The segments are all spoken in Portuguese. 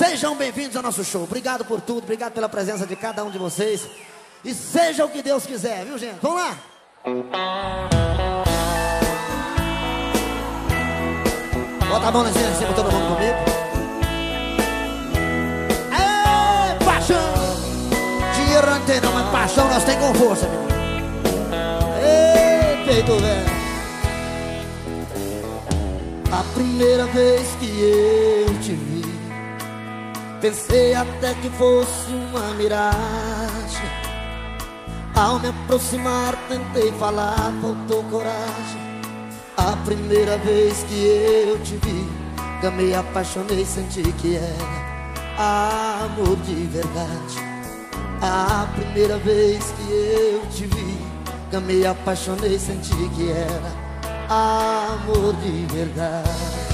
Sejam bem-vindos ao nosso show. Obrigado por tudo, obrigado pela presença de cada um de vocês. E seja o que Deus quiser, viu, gente? Vamos lá! Bota a mão lá em cima, todo mundo comigo. É paixão! Dinheiro não tem não, mas paixão nós tem com força, meu. Ei, peito velho. A primeira vez que eu Pensei até que fosse uma miragem. Ao me aproximar tentei falar, faltou coragem. A primeira vez que eu te vi me apaixonei, senti que era amor de verdade. A primeira vez que eu te vi me apaixonei, senti que era amor de verdade.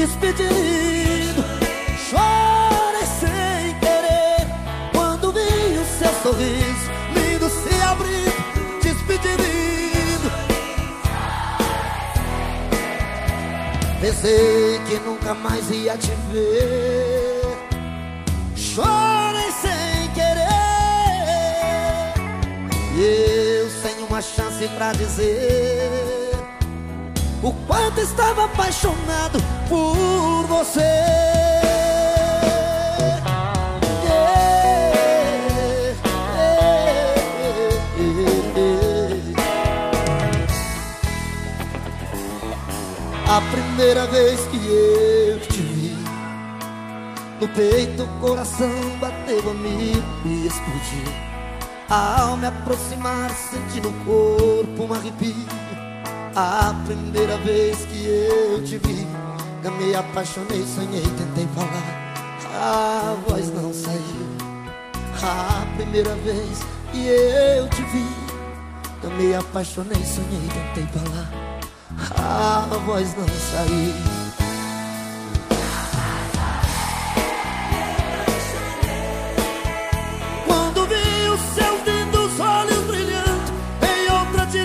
Despedindo Chorei sem querer Quando vi o seu sorriso Lindo se abrir Despedindo Pensei que nunca mais ia te ver. Chorei sem querer. E eu sem uma chance pra dizer o quanto estava apaixonado por você. A primeira vez que eu te vi No peito o coração bateu a mil e explodiu Ao me aproximar senti no corpo um arrepio a primeira vez que eu te vi me apaixonei, sonhei, tentei falar. A voz não saiu. A primeira vez que eu te vi me apaixonei, sonhei, tentei falar. A voz não saiu.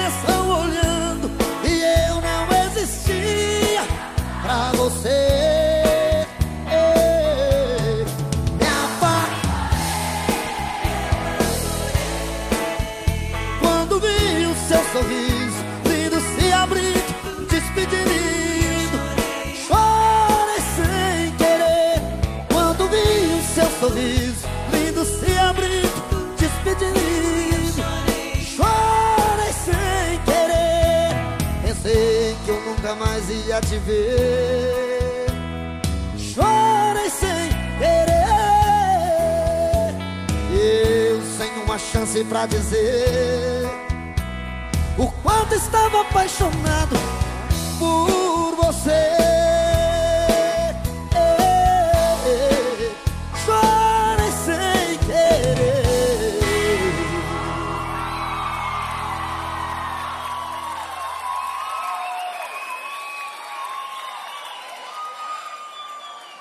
Você. Me Quando vi o seu sorriso lindo se abrir, despedindo, chorei sem querer. Quando vi o seu sorriso lindo se abrir, despedindo, mais ia te ver. uma chance pra dizer o quanto estava apaixonado por você.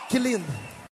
Que lindo.